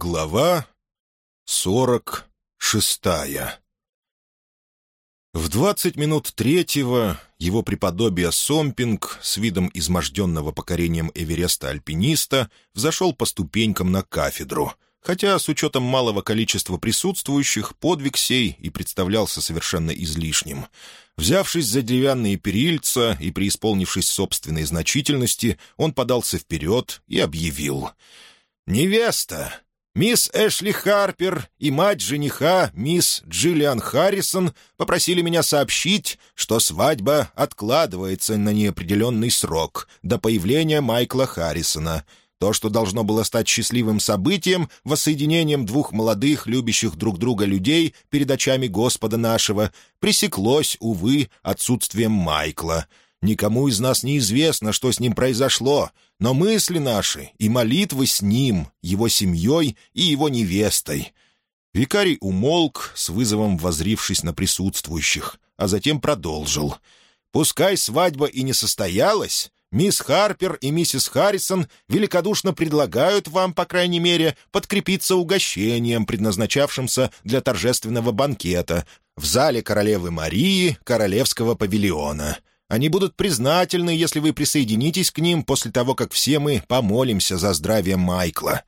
Глава сорок шестая В двадцать минут третьего его преподобие Сомпинг с видом изможденного покорением Эвереста альпиниста взошел по ступенькам на кафедру, хотя с учетом малого количества присутствующих подвиг сей и представлялся совершенно излишним. Взявшись за деревянные перильца и преисполнившись собственной значительности, он подался вперед и объявил «Невеста!» Мисс Эшли Харпер и мать жениха, мисс Джиллиан Харрисон, попросили меня сообщить, что свадьба откладывается на неопределенный срок до появления Майкла Харрисона. То, что должно было стать счастливым событием, воссоединением двух молодых, любящих друг друга людей перед очами Господа нашего, пресеклось, увы, отсутствием Майкла — Никому из нас не известно, что с ним произошло, но мысли наши и молитвы с ним, его семьей и его невестой». Викарий умолк, с вызовом возрившись на присутствующих, а затем продолжил. «Пускай свадьба и не состоялась, мисс Харпер и миссис Харрисон великодушно предлагают вам, по крайней мере, подкрепиться угощением, предназначавшимся для торжественного банкета в зале королевы Марии Королевского павильона. Они будут признательны, если вы присоединитесь к ним после того, как все мы помолимся за здравие Майкла».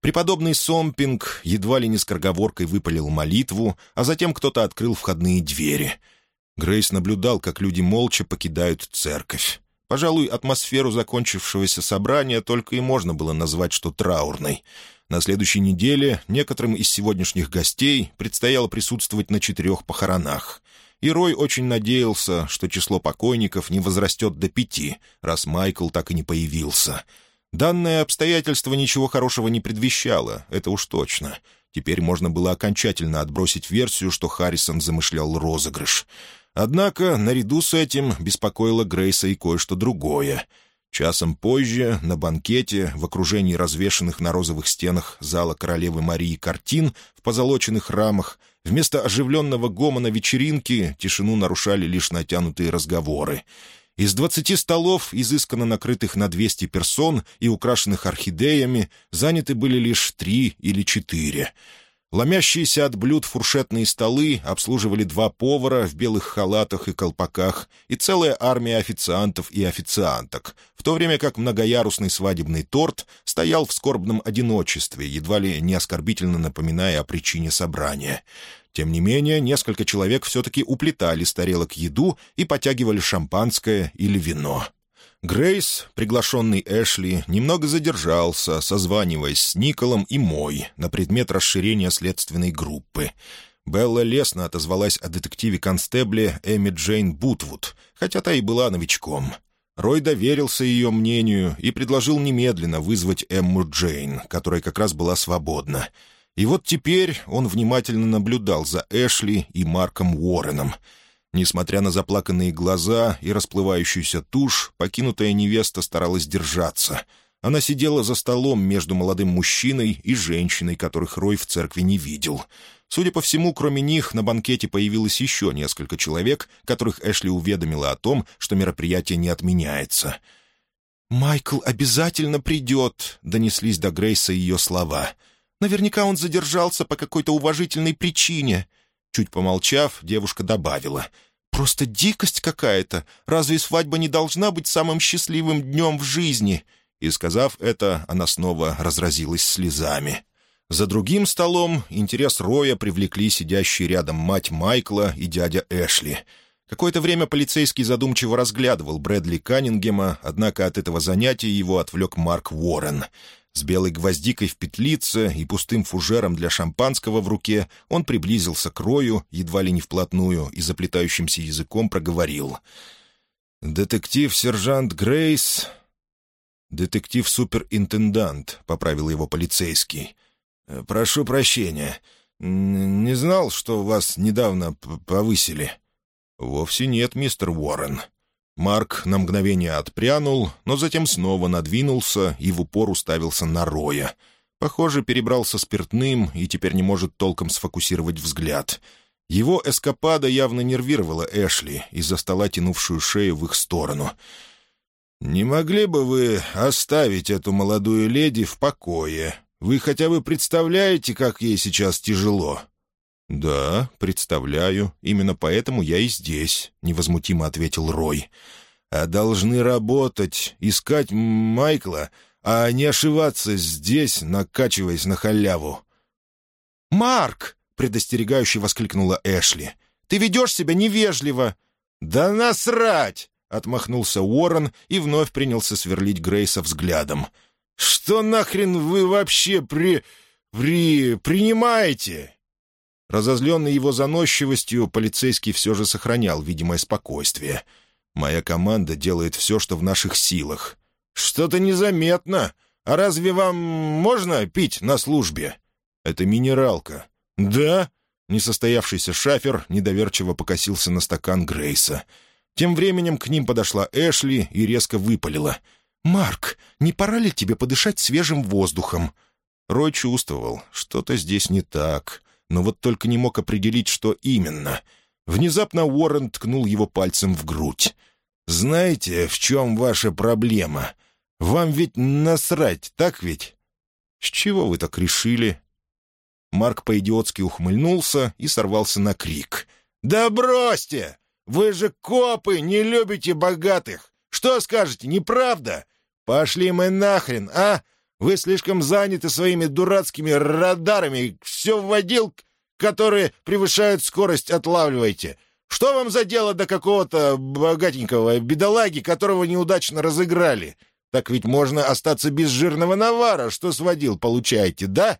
Преподобный Сомпинг едва ли не скороговоркой выпалил молитву, а затем кто-то открыл входные двери. Грейс наблюдал, как люди молча покидают церковь. Пожалуй, атмосферу закончившегося собрания только и можно было назвать что траурной. На следующей неделе некоторым из сегодняшних гостей предстояло присутствовать на четырех похоронах и Рой очень надеялся, что число покойников не возрастет до пяти, раз Майкл так и не появился. Данное обстоятельство ничего хорошего не предвещало, это уж точно. Теперь можно было окончательно отбросить версию, что Харрисон замышлял розыгрыш. Однако, наряду с этим, беспокоило Грейса и кое-что другое — Часом позже, на банкете, в окружении развешанных на розовых стенах зала королевы Марии картин в позолоченных рамах, вместо оживленного гомона вечеринки тишину нарушали лишь натянутые разговоры. Из двадцати столов, изысканно накрытых на двести персон и украшенных орхидеями, заняты были лишь три или четыре — Ломящиеся от блюд фуршетные столы обслуживали два повара в белых халатах и колпаках и целая армия официантов и официанток, в то время как многоярусный свадебный торт стоял в скорбном одиночестве, едва ли не оскорбительно напоминая о причине собрания. Тем не менее, несколько человек все-таки уплетали с тарелок еду и потягивали шампанское или вино. Грейс, приглашенный Эшли, немного задержался, созваниваясь с Николом и Мой на предмет расширения следственной группы. Белла лестно отозвалась о детективе-констебле Эми Джейн Бутвуд, хотя та и была новичком. Рой доверился ее мнению и предложил немедленно вызвать Эмму Джейн, которая как раз была свободна. И вот теперь он внимательно наблюдал за Эшли и Марком Уорреном — Несмотря на заплаканные глаза и расплывающуюся тушь, покинутая невеста старалась держаться. Она сидела за столом между молодым мужчиной и женщиной, которых Рой в церкви не видел. Судя по всему, кроме них, на банкете появилось еще несколько человек, которых Эшли уведомила о том, что мероприятие не отменяется. «Майкл обязательно придет», — донеслись до Грейса ее слова. «Наверняка он задержался по какой-то уважительной причине». Чуть помолчав, девушка добавила. «Просто дикость какая-то. Разве свадьба не должна быть самым счастливым днем в жизни?» И, сказав это, она снова разразилась слезами. За другим столом интерес Роя привлекли сидящие рядом мать Майкла и дядя Эшли. Какое-то время полицейский задумчиво разглядывал Брэдли Каннингема, однако от этого занятия его отвлек Марк Уоррен — с белой гвоздикой в петлице и пустым фужером для шампанского в руке он приблизился к Рою, едва ли не вплотную, и заплетающимся языком проговорил. «Детектив-сержант Грейс...» «Детектив-суперинтендант», — поправил его полицейский. «Э, «Прошу прощения. Не знал, что вас недавно повысили». «Вовсе нет, мистер Уоррен. Марк на мгновение отпрянул, но затем снова надвинулся и в упор уставился на Роя. Похоже, перебрался спиртным и теперь не может толком сфокусировать взгляд. Его эскапада явно нервировала Эшли из-за стола тянувшую шею в их сторону. «Не могли бы вы оставить эту молодую леди в покое?» — Вы хотя бы представляете, как ей сейчас тяжело?» «Да, представляю. Именно поэтому я и здесь», — невозмутимо ответил Рой. «А должны работать, искать Майкла, а не ошиваться здесь, накачиваясь на халяву». «Марк!» — предостерегающе воскликнула Эшли. «Ты ведешь себя невежливо!» «Да насрать!» — отмахнулся Уоррен и вновь принялся сверлить Грейса взглядом. «Что нахрен вы вообще при... при... принимаете?» Разозленный его заносчивостью, полицейский все же сохранял видимое спокойствие. «Моя команда делает все, что в наших силах». «Что-то незаметно. А разве вам можно пить на службе?» «Это минералка». «Да?» Несостоявшийся шафер недоверчиво покосился на стакан Грейса. Тем временем к ним подошла Эшли и резко выпалила. «Марк, не пора ли тебе подышать свежим воздухом?» Рой чувствовал, что-то здесь не так, но вот только не мог определить, что именно. Внезапно Уоррен ткнул его пальцем в грудь. «Знаете, в чем ваша проблема? Вам ведь насрать, так ведь?» «С чего вы так решили?» Марк по-идиотски ухмыльнулся и сорвался на крик. «Да бросьте! Вы же копы, не любите богатых! Что скажете, неправда? Пошли мы нахрен, а? Вы слишком заняты своими дурацкими радарами, все вводил, которые превышают скорость, отлавливаете. Что вам за дело до какого-то богатенького бедолаги, которого неудачно разыграли? Так ведь можно остаться без жирного навара, что сводил, получаете, да?»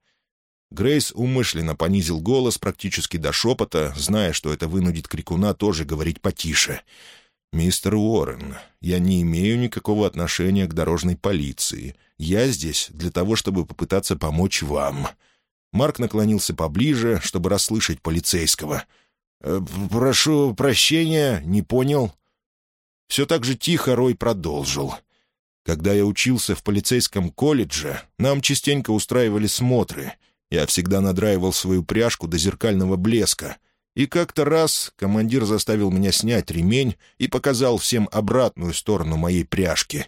Грейс умышленно понизил голос практически до шепота, зная, что это вынудит крикуна тоже говорить потише. «Мистер Уоррен, я не имею никакого отношения к дорожной полиции. Я здесь для того, чтобы попытаться помочь вам». Марк наклонился поближе, чтобы расслышать полицейского. «Э, «Прошу прощения, не понял». Все так же тихо Рой продолжил. «Когда я учился в полицейском колледже, нам частенько устраивали смотры — я всегда надраивал свою пряжку до зеркального блеска. И как-то раз командир заставил меня снять ремень и показал всем обратную сторону моей пряжки.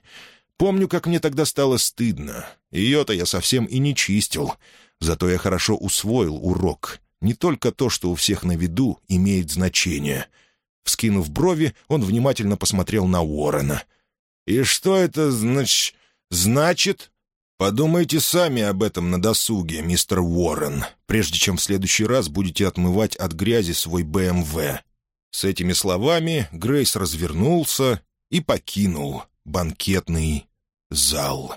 Помню, как мне тогда стало стыдно. Ее-то я совсем и не чистил. Зато я хорошо усвоил урок. Не только то, что у всех на виду, имеет значение. Вскинув брови, он внимательно посмотрел на Уоррена. «И что это знач... значит?» Подумайте сами об этом на досуге, мистер Уоррен, прежде чем в следующий раз будете отмывать от грязи свой БМВ. С этими словами Грейс развернулся и покинул банкетный зал.